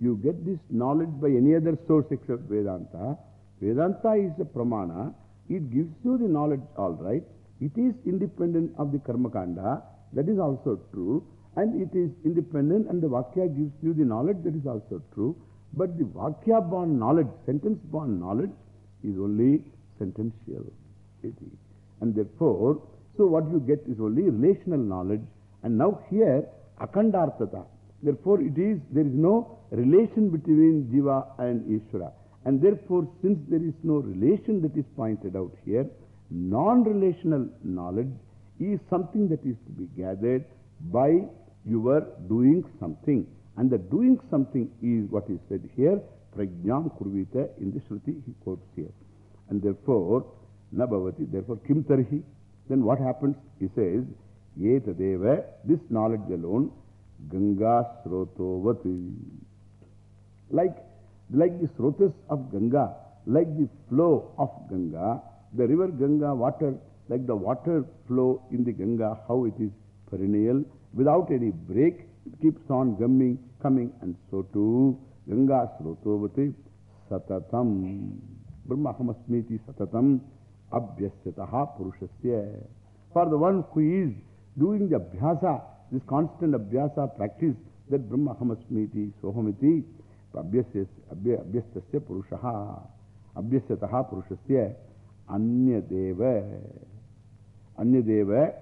you get this knowledge by any other source except Vedanta. Vedanta is a pramana. It gives you the knowledge, all right. It is independent of the karma Karmakanda. That is also true. And it is independent and the Vakya gives you the knowledge. That is also true. But the Vakya born knowledge, sentence born knowledge is only sentential. And therefore, so what you get is only relational knowledge. And now here, Akandartata. Therefore, it is, there is no relation between Jiva and Ishvara. And therefore, since there is no relation that is pointed out here, non-relational knowledge is something that is to be gathered by your doing something. And the doing something is what is said here, Prajnam Kurvita in the Shruti he quotes here. And therefore, Nabhavati, therefore, Kim Tarhi. Then what happens? He says, Yetadeva, this knowledge alone, Ganga Srotovati. Like, like the Srotas of Ganga, like the flow of Ganga, the river Ganga water, like the water flow in the Ganga, how it is perennial, without any break, it keeps on coming, coming, and so too, Ganga Srotovati Satatam. Brahmahamasmiti Satatam Abhyasataha Purushasya. For the one who is doing the Abhyasa, this constant Abhyasa practice, that Brahmahamasmiti Sohamiti Abhyastasya Purushaha. Abhyasataha Purushasya Anyadeva. Anyadeva.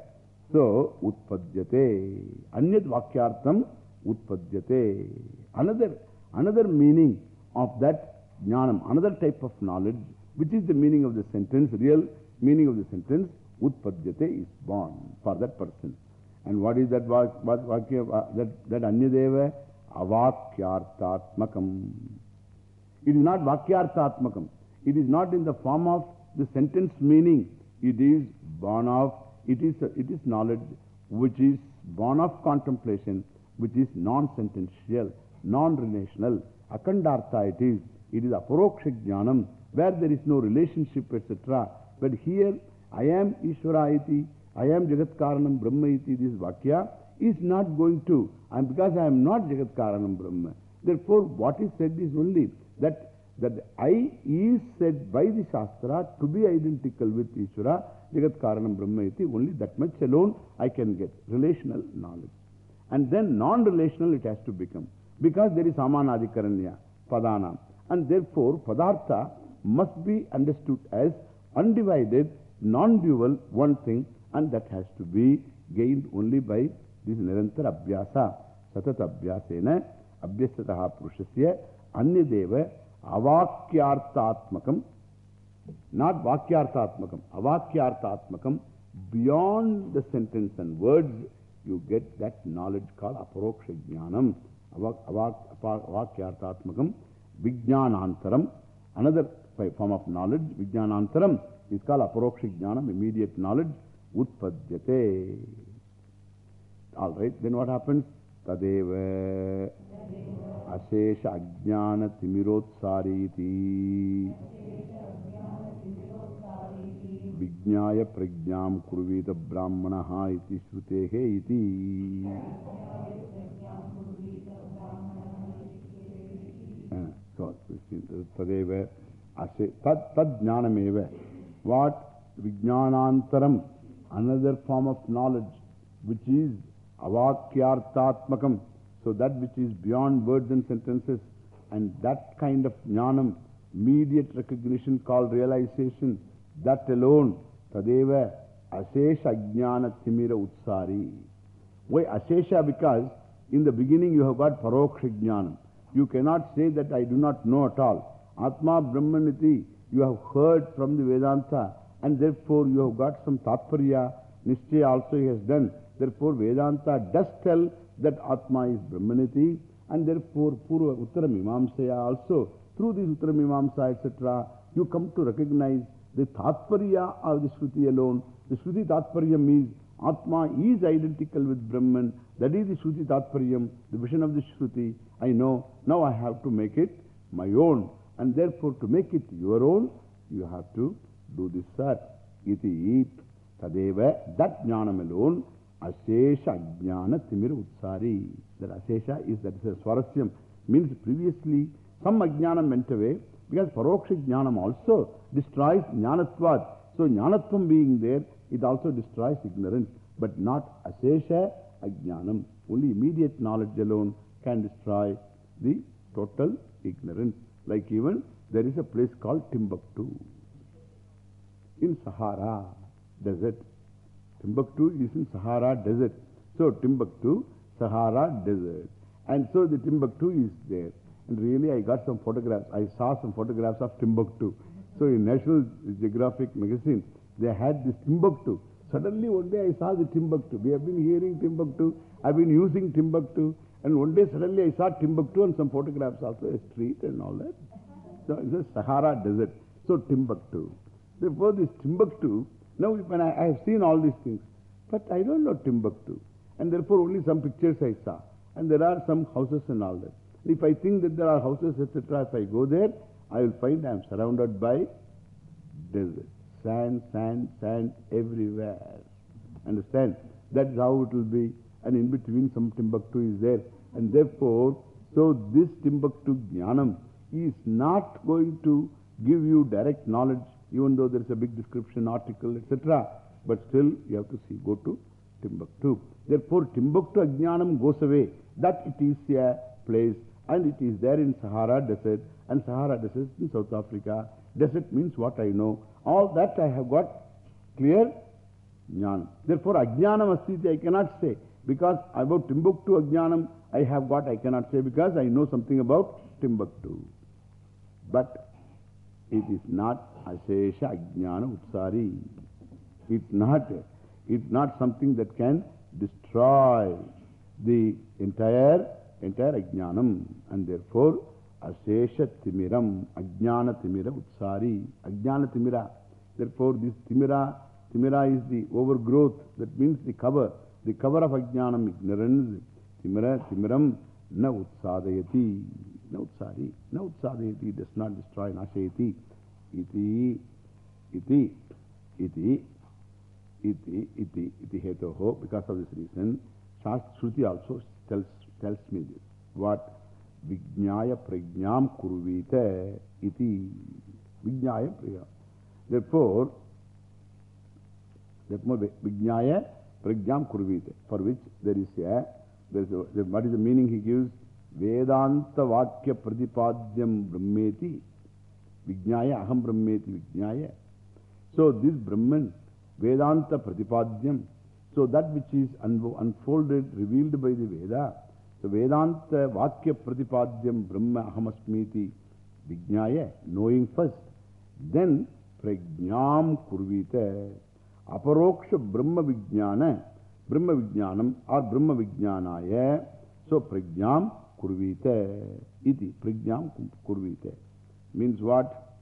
So, Utpadyate. Anyad Vakyartam Utpadyate. Another, another meaning of that jnanam, another type of knowledge, which is the meaning of the sentence, real meaning of the sentence, Utpadyate is born for that person. And what is that Vakya, that, that Anyadeva? Avakyartatmakam. It is not Vakyartatmakam. It is not in the form of the sentence meaning. It is born of, it is, it is knowledge which is born of contemplation, which is non-sentential, non-relational. Akandartha it is. It is aparoksha jnanam, where there is no relationship, etc. But here, I am Ishvara iti, I am Jagat Karanam Brahma iti, this Vakya is not going to, and because I am not Jagat Karanam Brahma. Therefore, what is said is only that, that I is said by the Shastra to be identical with Ishvara, Jagat Karanam Brahma iti, only that much alone I can get, relational knowledge. And then non-relational it has to become, because there is Samanadikaranya, Padana. And therefore, Padartha must be understood as undivided, non-dual, one thing, and that has to be gained only by this Nirantar Abhyasa. Satat Abhyasena, Abhyasataha Purushasya, Anyadeva, Avakyartatmakam, not Vakyartatmakam, Avakyartatmakam, beyond the sentence and words, you get that knowledge called Aparoksha Jnanam, Avakyartatmakam, Vijnanantaram, another form of knowledge, Vijnanantaram, is called Aparoksha Jnanam, immediate knowledge, Utpadyate. All right, then what happens? Tadeva Ashesha Ajnana Timirotsariti Vijnaya Pragyam Kurvita Brahmanaha iti Shrutehe iti. So, Tadeva Ashe Tad Tad Jnanameva. What? Vijnanantaram, another form of knowledge which is avakyartatmakam. So that which is beyond words and sentences. And that kind of jnanam, immediate recognition called realization, that alone, tadeva asesha ajnana timira utsari. Why asesha? Because in the beginning you have got paroksha jnanam. You cannot say that I do not know at all. Atma Brahmaniti, you have heard from the Vedanta and therefore you have got some tatparya. Nishchaya also he has done. Therefore Vedanta does tell that Atma is Brahmaniti and therefore Purva Uttara Mimamsaya also. Through this Uttara Mimamsa etc. you come to recognize the tatparya of the Shruti alone. The Shruti tatparyam means Atma is identical with Brahman. That is the Shruti tatparyam, the vision of the Shruti. I know. Now I have to make it my own. And therefore, to make it your own, you have to do this, sir. Iti tadeva, that jnanam alone, asesha ajnana timir utsari. That asesha is that is a swarasyam, Means previously some ajnanam went away because paroksha jnanam also destroys jnanatvad. So jnanatvam being there, it also destroys ignorance, but not asesha ajnanam. Only immediate knowledge alone can destroy the total ignorance. Like even there is a place called Timbuktu in Sahara desert. Timbuktu is in Sahara desert. So Timbuktu, Sahara desert. And so the Timbuktu is there. And really I got some photographs. I saw some photographs of Timbuktu. So in National Geographic magazine, they had this Timbuktu. Suddenly one day I saw the Timbuktu. We have been hearing Timbuktu. I've been using Timbuktu. And one day suddenly I saw Timbuktu and some photographs also, a street and all that. So it's a Sahara desert. So Timbuktu. Therefore this Timbuktu, now when I, I have seen all these things, but I don't know Timbuktu. And therefore only some pictures I saw. And there are some houses and all that. If I think that there are houses, etc., if I go there, I will find I am surrounded by desert. Sand, sand, sand everywhere. Understand? That's how it will be. And in between some Timbuktu is there. And therefore, so this Timbuktu Jnanam is not going to give you direct knowledge, even though there is a big description article, etc. But still, you have to see, go to Timbuktu. Therefore, Timbuktu Ajnanam goes away. That it is a place and it is there in Sahara Desert and Sahara Desert in South Africa. Desert means what I know. All that I have got clear jnana. Therefore, Ajnanam Astiti I cannot say because about Timbuktu Ajnanam I have got I cannot say because I know something about Timbuktu. But it is not Asesha Ajnana Utsari. It's not, it's not something that can destroy the entire, entire Ajnanam. And therefore, Asesha Timiram, Ajnana Timira Utsari, Ajnana Timira. Therefore, this Timira, Timira is the overgrowth, that means the cover, the cover of Ajnanam, ignorance. Timira, Timiram, Na Utsadayati, Na Utsari, Na Utsadayati, does not destroy, Nashayati. Iti, iti, iti, iti, iti, iti hetoho. Because of this reason, Shruti also tells, tells me this. What? Vijnaya prajnam kurvita iti. Vijnaya prajnam. Therefore, therefore, Vijnaya prajnam kurvita, for which there is a, there is a, what is the meaning he gives? Vedanta Vakya Pradipadyam Brahmeti. Vijnaya Aham Brahmeti Vijnaya. So this Brahman, Vedanta Pratipadyam, so that which is unfolded, revealed by the Veda, so Vedanta Vakya Pratipadyam Brahma Ahamasmiti Vijnaya, knowing first, then Prajnam Kurvita, Aparoksha Brahma Vijnana, Brahma Vijnanam or Brahma Vijnanaya, so Prajnam Kurvita, iti, Prajnam Kurvita. Means what?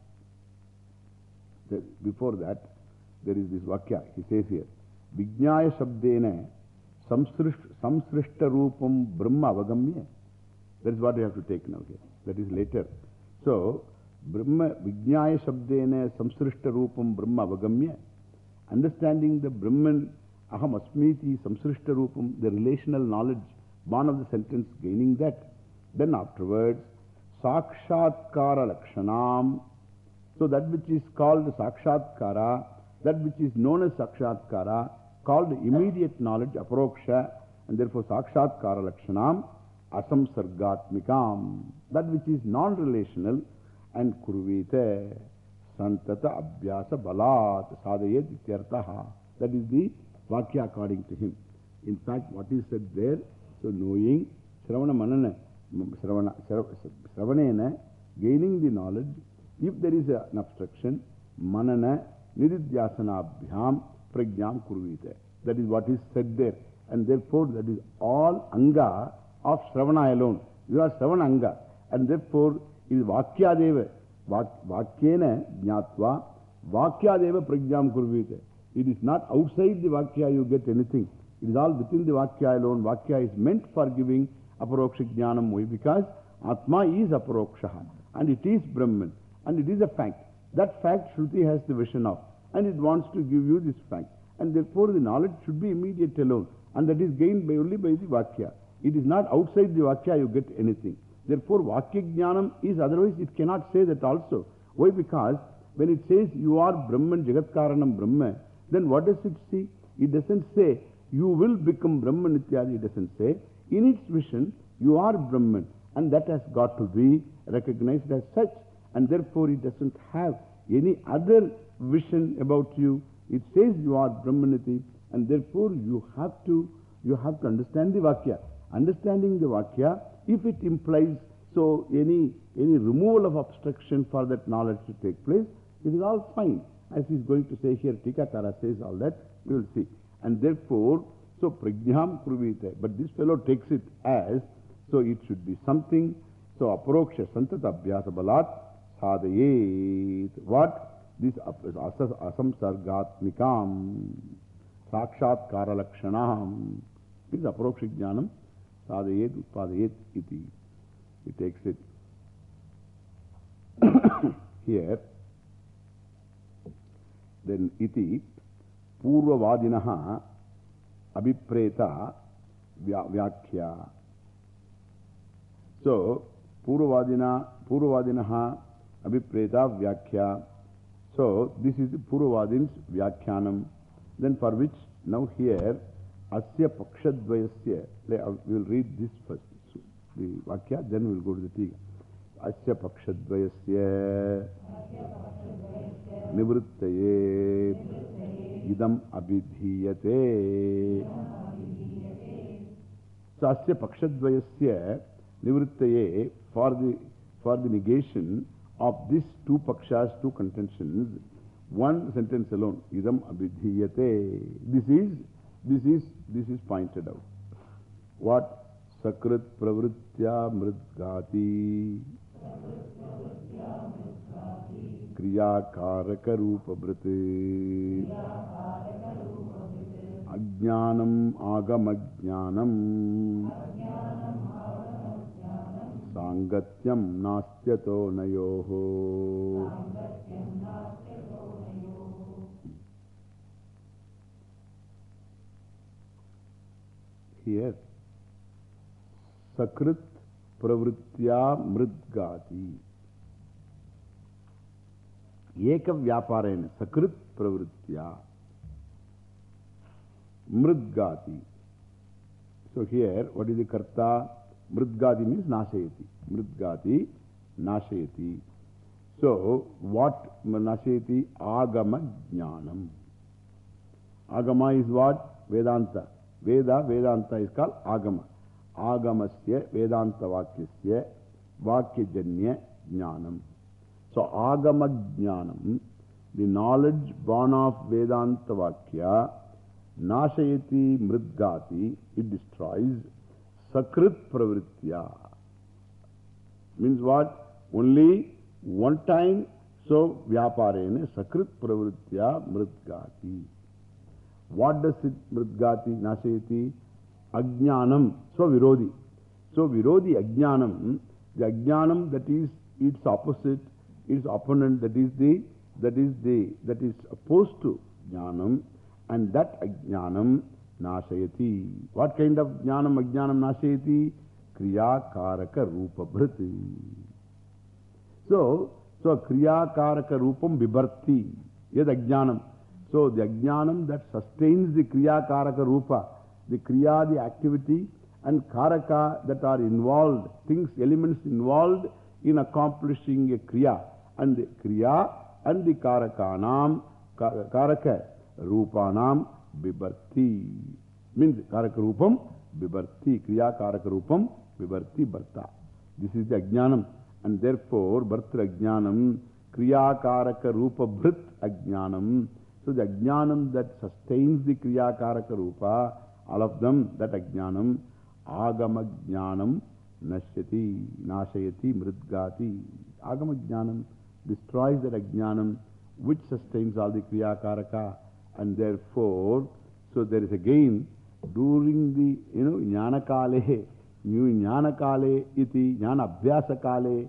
The, before that, there is this Vakya. He says here, Vijnaya Shabdena Samsrishta Rupam Brahma Avagamya. That is what we have to take now here. That is later. So, Brahma Vijnaya Shabdena Samsrishta Rupam Brahma Avagamya. Understanding the Brahman Aham Asmiti Samsrishta Rupam, the relational knowledge, born of the sentence, gaining that. Then afterwards, Sakshatkara Lakshanam. So that which is called Sakshatkara, that which is known as Sakshatkara, called immediate knowledge, Aparoksha, and therefore Sakshatkara Lakshanam, Asamsargatmikam. That which is non-relational and Kurvite, Santata Abhyasa Balat, Sadayet Ityartaha. That is the Vakya according to him. In fact, what is said there, so knowing Shravana Manana. Sravana, Sravanena, gaining the knowledge, if there is an obstruction, Manana, Nididhyasana Abhyam, Prajnam Kurvita. That is what is said there. And therefore, that is all Anga of Sravana alone. You are Sravana Anga. And therefore, it is Vakyadeva. Vakyena Jnatva, Vakyadeva Prajnam Kurvita. It is not outside the Vakya you get anything. It is all within the Vakya alone. Vakya is meant for giving Aparoksha Jnanam. Why? Because Atma is Aparoksha and it is Brahman and it is a fact. That fact Shruti has the vision of and it wants to give you this fact. And therefore the knowledge should be immediate alone and that is gained by only by the Vakya. It is not outside the Vakya you get anything. Therefore, Vakya Jnanam is otherwise it cannot say that also. Why? Because when it says you are Brahman, Jagat Karanam Brahma, then what does it see? It doesn't say you will become Brahman. It doesn't say. In its vision, you are Brahman and that has got to be recognized as such. And therefore, it doesn't have any other vision about you. It says you are Brahmaniti and therefore you have to, you have to understand the Vakya. Understanding the Vakya, if it implies so any, any removal of obstruction for that knowledge to take place, it is all fine. As he is going to say here, Tikakara says all that, we will see. And therefore, so prajnam pruvite. But this fellow takes it as, so it should be something. So aproksha santata abhyasa balat sadayet. What? This asamsargatmikam sakshat karalakshanam. This aproksha jnanam sadayet utpadayet iti. He takes it here. Then iti purvavadinaha pakshadvayasya. We will read this first. So, the vakya, then we will go to the tiga. Asya pakshadvayasya nivrittaye idam abhidhiyate. So, asya pakshadvayasya nivrittaye for the, for the negation of these two pakshas, two contentions, one sentence alone, idam abhidhiyate. This is, this is, this is pointed out. What? Sakrit pravritya mridgati. रूपभृत अज्ञानम आगमज्ञानम। सांगत्यम नास्त्यतो नयोः। Sakrit pravritya mridgati. Here, what is the karta? Mridgati means nashayati. Mridgati, nashayati. So, what nashayati? Agama jnanam. Agama is what? Vedanta. Veda, Vedanta is called Agama. Agamasya, Vedanta Vakyasya, Vakyajanya Jnanam. So, Agama Jnanam, the knowledge born of Vedanta Vakya, Nashayati Mridgati, it destroys Sakrit Pravritya. Means what? Only one time, so Vyaparene Sakrit Pravritya Mridgati. What does it Mridgati, Nashayati? Ajnanam. So Virodhi. So Virodhi Ajnanam, the Ajnanam that is its opposite, its opponent, that is the, that is the, that is opposed to Jnanam, and that Ajnanam Nashayati. What kind of Jnanam Ajnanam Karaka Rupa Bhriti. So, so Kriya Karaka Rupam Vibharti. Yad Ajnanam. So the Ajnanam that sustains the Kriya Karaka Rupa, the Kriya, the activity, and Karaka that are involved, things, elements involved in accomplishing a Kriya. And the Kriya and the Karakanam, Karaka Rupanam Bibharti. Means Karaka Rupam Bibharti. Kriya Karaka Rupam Bibharti Bharta. This is the Ajnanam. And therefore, Bhartra Ajnanam, Kriya Karaka Rupa Bhrit Ajnanam. So the Ajnanam that sustains the Kriya Karaka Rupa, all of them, that Ajnanam, Agama Jnanam Nashyati, Nashayati, Mridgati. Agama Jnanam destroys that Ajnanam which sustains all the Kriya Karaka. And therefore, so there is again, during the, you know, Jnana Kale, new Jnana Kale iti, Jnana Abhyasa Kale,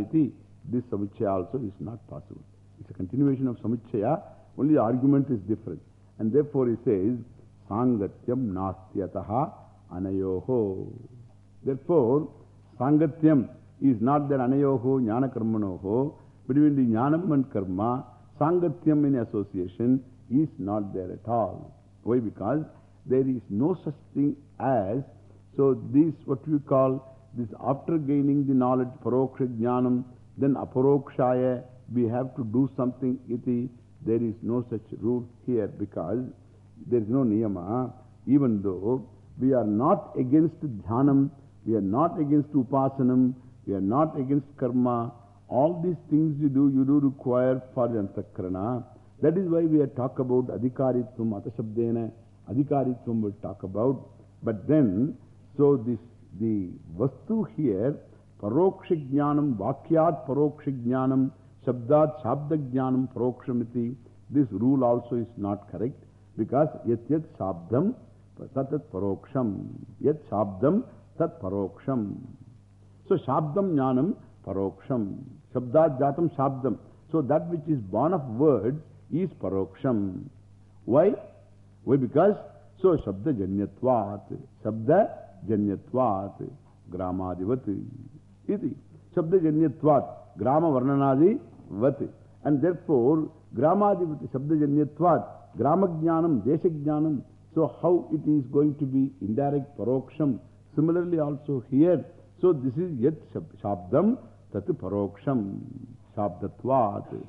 iti, this Samuchaya also is not possible. It's a continuation of Samuchaya, only the argument is different. And therefore he says, Sangatyam Nastyataha Anayoho. Therefore, Sangatyam is not there anayoho, jnana karmanoho. Between the jnanam and karma, Sangatyam in association is not there at all. Why? Because there is no such thing as, so this what we call, this after gaining the knowledge, paroksha jnanam, then aparokshaya, we have to do something iti. There is no such rule here because there is no niyama. Even though we are not against dhanam, we are not against upasanam, we are not against karma. All these things you do, you do require for antakrana. That is why we are talk about adhikaritvam, atashabdena, adhikaritvam will talk about. But then, so this, the vastu here, paroksha jnanam, vakyat paroksha jnanam, shabdat shabda jnanam parokshamiti, this rule also is not correct because yat yat shabdam tatat paroksham, yat shabdam tat paroksham. So shabdam jnanam paroksham, shabdat jatam shabdam. So that which is born of words is paroksham. Why? Why? Because, so shabda janyatvat, shabda janyatvat, gramadivati, iti. Shabda janyatvat, grama varnanadi vati. And therefore, gramadivati, shabda janyatvat, grama jnanam, desha jnanam. So how it is going to be indirect paroksham? Similarly also here. So this is yet shabdam tatu paroksham, shabdatvat.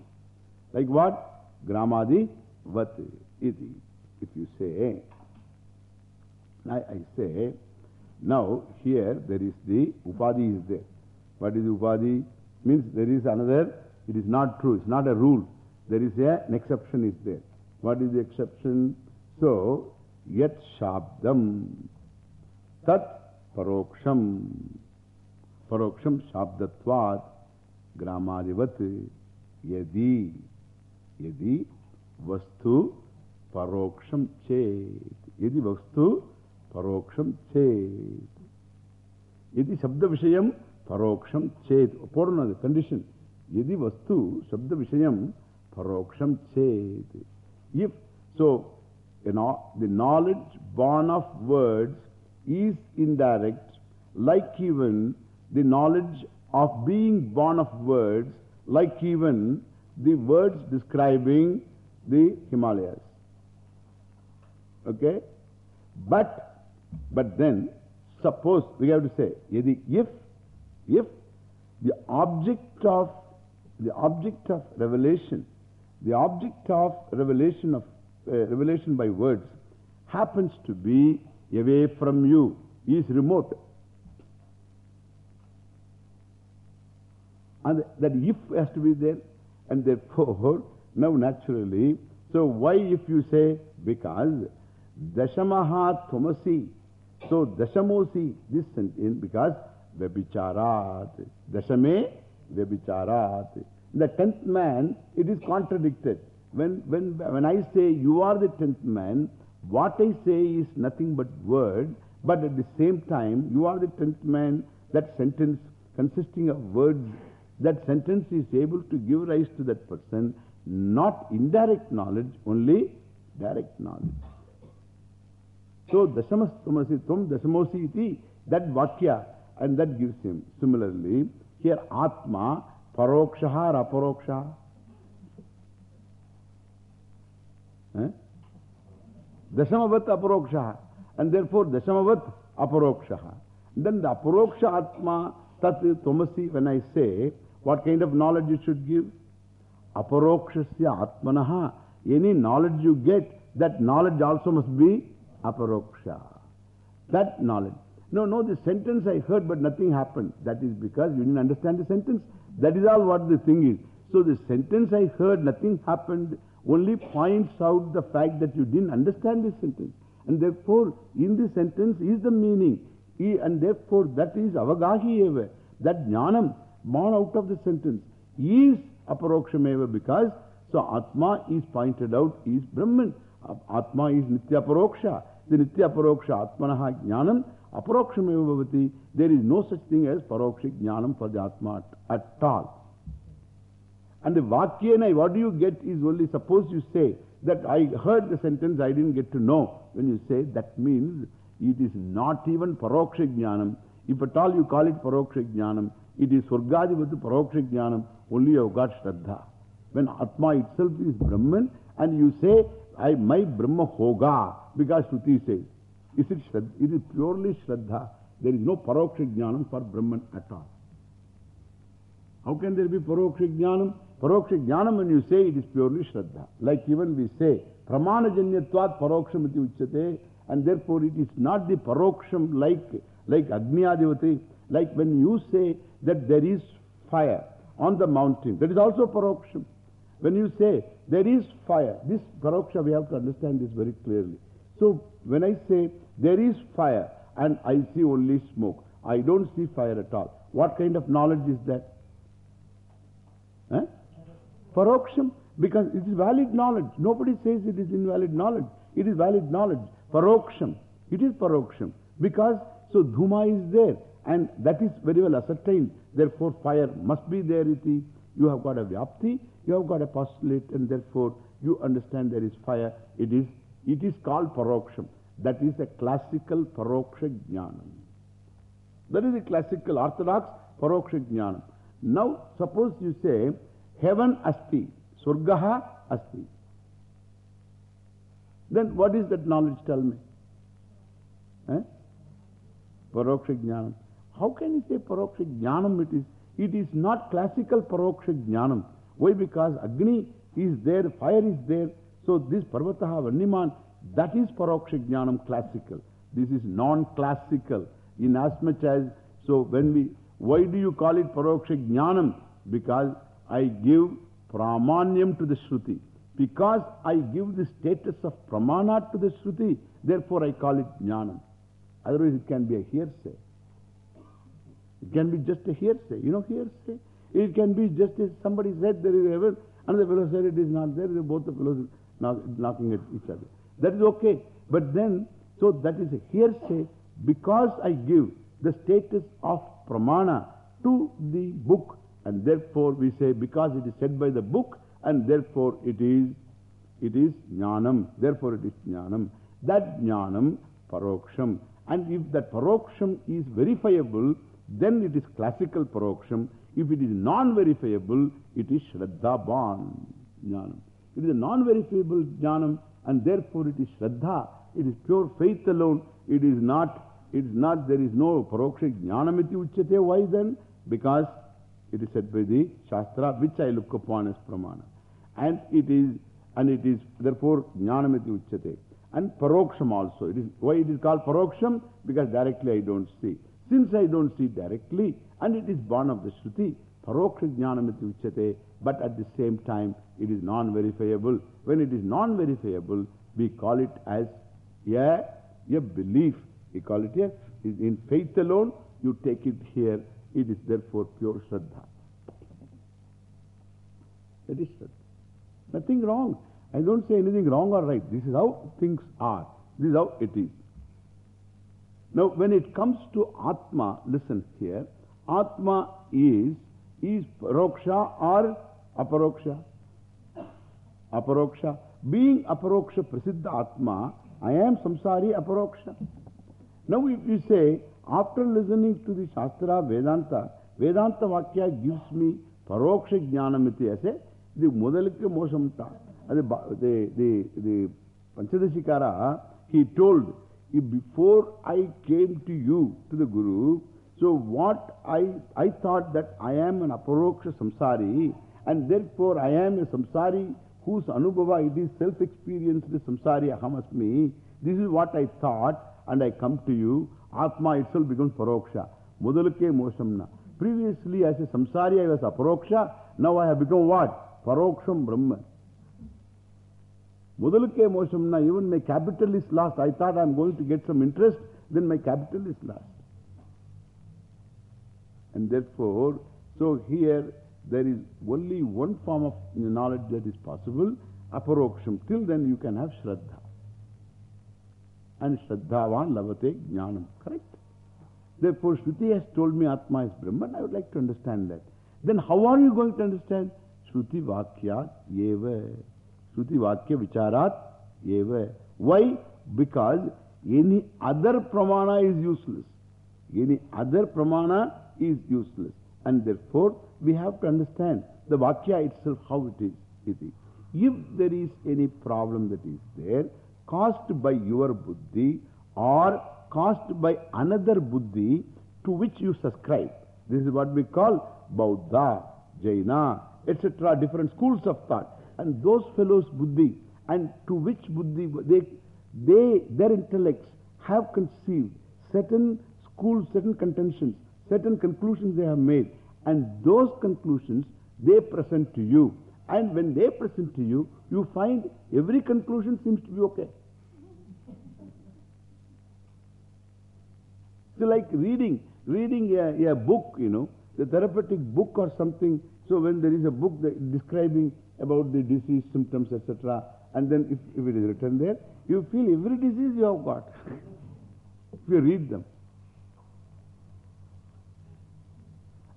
Like what? Gramadi vat iti. If you say, I, I say, now here there is the upadhi is there. What is upadhi? Means there is another, it is not true, it's not a rule. There is a, an exception is there. What is the exception? So, yat shabdam tat paroksham vastu shabda vishayam paroksham chet if so you know, the knowledge born of words is indirect, like even the knowledge of being born of words, like even the words describing the Himalayas. Okay? But, but then, suppose we have to say, if, if the object of, the object of revelation, the object of revelation of uh, revelation by words happens to be away from you, is remote. And that if has to be there, and therefore, now naturally, so why if you say, because Dashamaha Thomasi, so Dashamosi, this sentence, because Vebhicharat, Dashame Vebhicharat. The tenth man, it is contradicted. When, when, when I say you are the tenth man, what I say is nothing but word, but at the same time, you are the tenth man, that sentence consisting of words, that sentence is able to give rise to that person, not indirect knowledge, only direct knowledge. So, Dashamastamasi Tvam Dashamosi iti, that Vakya, and that gives him. Similarly, here Atma, Parokshaha or Aparoksha? Eh? Dashamavat Aparoksha. And therefore, Dashamavat Aparoksha. Then the Aparoksha Atma Tat Tomasi, when I say, what kind of knowledge you should give? Aparokshasya Atmanaha. Any knowledge you get, that knowledge also must be Aparoksha. That knowledge. No, no, the sentence I heard but nothing happened. That is because you didn't understand the sentence. That is all what the thing is. So the sentence I heard, nothing happened only points out the fact that you didn't understand the sentence. And therefore, in this sentence is the meaning. And therefore, that is avagahi eva. That jnanam born out of the sentence is aparokshameva because so Atma is pointed out is Brahman. Atma is Nitya Paroksha. The Nitya Paroksha Atmanaha Jnanam Aparokshameva Bhavati. There is no such thing as Parokshik Jnanam for the Atma at, at all. And the Vakyena, what do you get is only, suppose you say that I heard the sentence, I didn't get to know. When you say that means it is not even Paroksha Jnanam, If at all you call it Paroksha Jnanam, it is Surgadivati Paroksha Jnanam, only you have got Shraddha. When Atma itself is Brahman and you say, I, my Brahma Hoga, because Shruti says, is it Shraddha? It is purely Shraddha. There is no Paroksha Jnanam for Brahman at all. How can there be Paroksha Jnanam? Paroksha Jnanam when you say it is purely Shraddha. Like even we say, Pramana Janyatvat Parokshamati Uchate, and therefore it is not the Paroksham like, like Agni Adivati. Like when you say that there is fire on the mountain, that is also Paroksham. When you say there is fire, this Paroksha we have to understand this very clearly. So when I say there is fire and I see only smoke, I don't see fire at all. What kind of knowledge is that? Eh? Paroksham, because it is valid knowledge. Nobody says it is invalid knowledge. It is valid knowledge. Paroksham. It is paroksham. Because, so Dhuma is there. And that is very well ascertained. Therefore, fire must be there, iti. You have got a vyapti, you have got a postulate, and therefore you understand there is fire. It is, it is called paroksham. That is a classical paroksha jnanam. That is a classical orthodox paroksha jnanam. Now, suppose you say, heaven asti, surgaha asti. Then what is that knowledge? Tell me. Eh? Paroksha jnanam. How can you say paroksha jnanam it is? It is not classical paroksha jnanam. Why? Because Agni is there, fire is there. So this Parvataha Vanniman, that is paroksha jnanam classical. This is non-classical. In as much as, so when we, why do you call it paroksha jnanam? Because I give pramanyam to the Shruti. Because I give the status of pramana to the Shruti, therefore I call it jnanam. Otherwise it can be a hearsay. It can be just a hearsay. You know hearsay? It can be just as somebody said there is heaven, another fellow said it is not there, both the fellows knock, knocking at each other. That is okay. But then, so that is a hearsay because I give the status of pramana to the book and therefore we say because it is said by the book and therefore it is, it is jnanam. Therefore it is jnanam. That jnanam paroksham. And if that paroksham is verifiable, then it is classical paroksham. If it is non-verifiable, it is shraddha ban jnanam. It is a non-verifiable jnanam and therefore it is shraddha. It is pure faith alone. It is not, it is not, there is no paroksha jnanamiti uchyate. Why then? Because it is said by the Shastra, which I look upon as pramana. And it is, and it is therefore jnanamiti uchyate. And paroksham also. It is, why it is called paroksham? Because directly I don't see. Since I don't see directly, and it is born of the Shruti, paroksha jnanamiti but at the same time it is non-verifiable. When it is non-verifiable, we call it as a, a belief. We call it a, in faith alone, you take it here, it is therefore pure Shraddha. That is Shraddha. Nothing wrong. I don't say anything wrong or right. This is how things are. This is how it is. Now, when it comes to Atma, listen here. Atma is, is Paroksha or Aparoksha? Aparoksha. Being Aparoksha Prasiddha Atma, I am Samsari Aparoksha. Now, if you say, after listening to the Shastra Vedanta, Vedanta Vakya gives me Paroksha Jnanamiti as a, the Mudalika Mosamta. The, the, the, the Panchadashikara, he told, before I came to you, to the Guru, so what I, I thought that I am an Aparoksha Samsari, and therefore I am a Samsari whose Anubhava, it is self-experienced Samsari Ahamasmi. This is what I thought, and I come to you. Atma itself becomes Paroksha. Mudalake Moshamna. Previously, as a Samsari, I was Aparoksha. Now I have become what? Paroksham Brahman. Mudalake Moshamna, even my capital is lost. I thought I am going to get some interest, then my capital is lost. And therefore, so here there is only one form of knowledge that is possible, aparoksham. Till then you can have Shraddha. And Shraddhavan lavate jnanam. Correct? Therefore, Shruti has told me Atma is Brahman. I would like to understand that. Then how are you going to understand? Shruti Vakyat Yeva. Shruti. Why? Because any other pramana is useless. Any other pramana is useless. And therefore, we have to understand the Vakya itself, how it is. If there is any problem that is there, caused by your buddhi or caused by another buddhi to which you subscribe, this is what we call Bauddha, Jaina, etc., different schools of thought. And those fellows buddhi, and to which buddhi, they, they, their intellects have conceived certain schools, certain contentions, certain conclusions they have made. And those conclusions they present to you. And when they present to you, you find every conclusion seems to be okay. So like reading, reading a, a book, you know, the therapeutic book or something. So when there is a book describing about the disease, symptoms, etc., and then if, if it is written there, you feel every disease you have got. if you read them.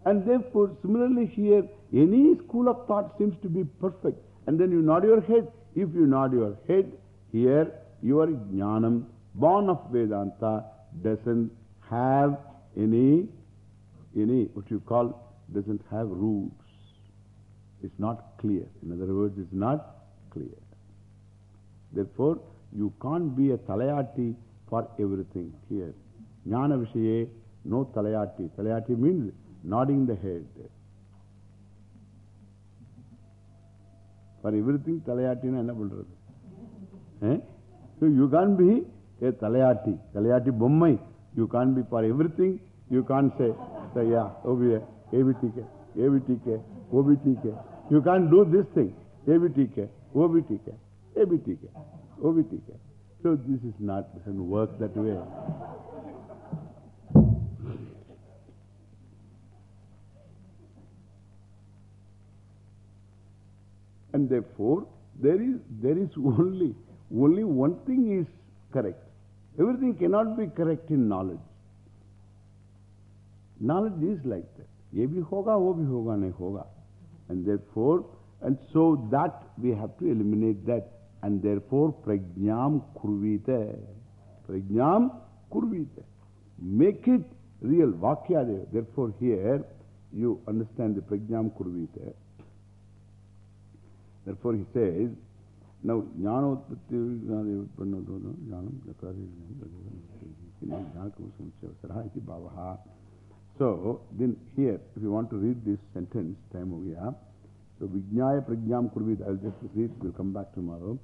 And therefore, similarly here, any school of thought seems to be perfect. And then you nod your head. If you nod your head, here your jnanam, born of Vedanta, doesn't have any, any, what you call, doesn't have roots. It's not clear. In other words, it's not clear. Therefore, you can't be a talayati for everything here. Jnana Vishaye, no talayati. Talayati means nodding the head. For everything, talayati na enna. Eh? So you can't be a talayati. Talayati bommai. You can't be for everything. You can't say, say yeah, OBA, ABTK, ABTK, OBTK. You can't do this thing. ABTK, OBTK, ABTK, OBTK. So this is not, doesn't work that way. And therefore, there is, there is only, only one thing is correct. Everything cannot be correct in knowledge. Knowledge is like that. Ye bhi hoga, wo bhi hoga, nahi hoga. And therefore, and so that we have to eliminate that. And therefore, prajnam kurvite. Prajnam kurvite. Make it real. Vakya. Therefore, here you understand the prajnam kurvite. Therefore, he says, now, jnana utpatti jnana utpanna dona jnanam jakari jnana iti bhavaha. So, then here, if you want to read this sentence, time over here. So, vijnaya prajnam kurvit, I'll just read, we'll come back tomorrow.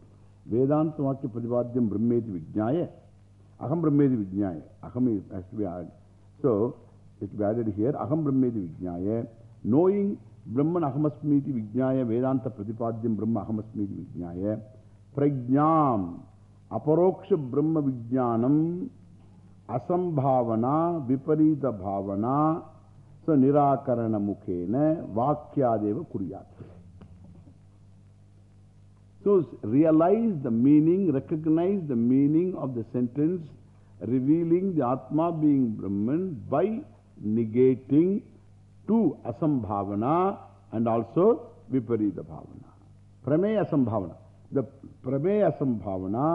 Vedanta vakya pratipadyam brahmeti vijnaya. Aham brahmeti vijnaya. Aham is, has to be added. So, it will be added here. Aham brahmeti vijnaya. Knowing Brahman Ahamasmiti Vijnaya Vedanta Pratipadyam Brahma Ahamasmiti Vijnaya Prajnam Aparoksha Brahma Vijnanam असंभावना, विपरीत भावना, स निराकरण मुखे न वाक्यादेव कुरियात। So realize the meaning recognize the meaning of the sentence revealing the atma being Brahman by negating two असंभावना and also विपरीत भावना प्रमेय असंभावना द प्रमेय असंभावना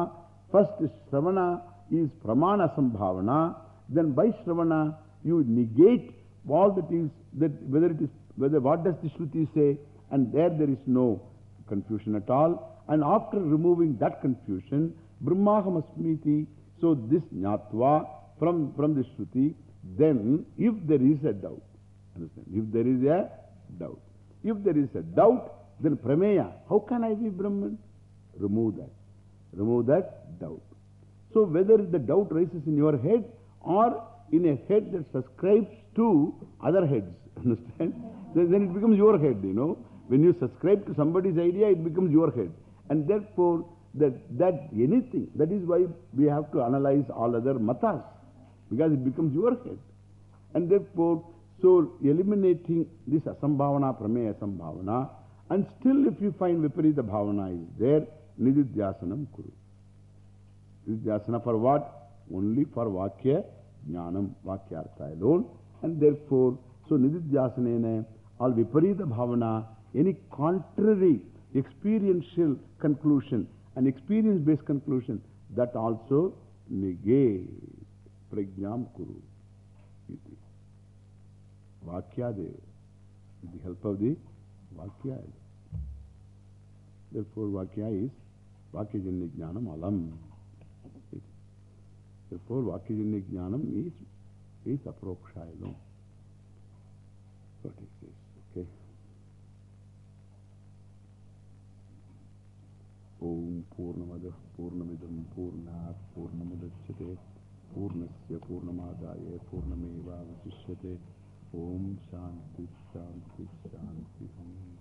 फ़र्स्ट श्रवणा is pramana asambhavana, then by Shravana you negate all that is, that whether it is, whether what does the Shruti say, and there there is no confusion at all. And after removing that confusion, Brahmaham Asmiti, so this Jnatva from, from the Shruti, then if there is a doubt, Understand? If there is a doubt. If there is a doubt, then prameya, how can I be Brahman? Remove that. Remove that doubt. So whether the doubt rises in your head or in a head that subscribes to other heads, understand? then it becomes your head, you know. When you subscribe to somebody's idea, it becomes your head. And therefore, that, that anything, that is why we have to analyze all other matas, because it becomes your head. And therefore, so, eliminating this asambhavana, prameya asambhavana, and still if you find viparita bhavana is there, nididhyasanam kuru. Nididhyasana for what? Only for vakya jnanam, vakyartha alone. And therefore, so nididhyasanena, all viparita bhavana, any contrary experiential conclusion, an experience-based conclusion, that also negate prajnam kuru. Vakyadev. With the help of the Vakya. Therefore, Vakya is Vakyajanya Jnanam Alam. Therefore, Vakyajanya Jnanam is, is Aproksha alone. What is this? Okay. Om Purnamada Purnamidam Purnat Purnamadachyate Purnasya Purnamadaya Purnameva Vasishyate Om Shanti Shanti Shanti Om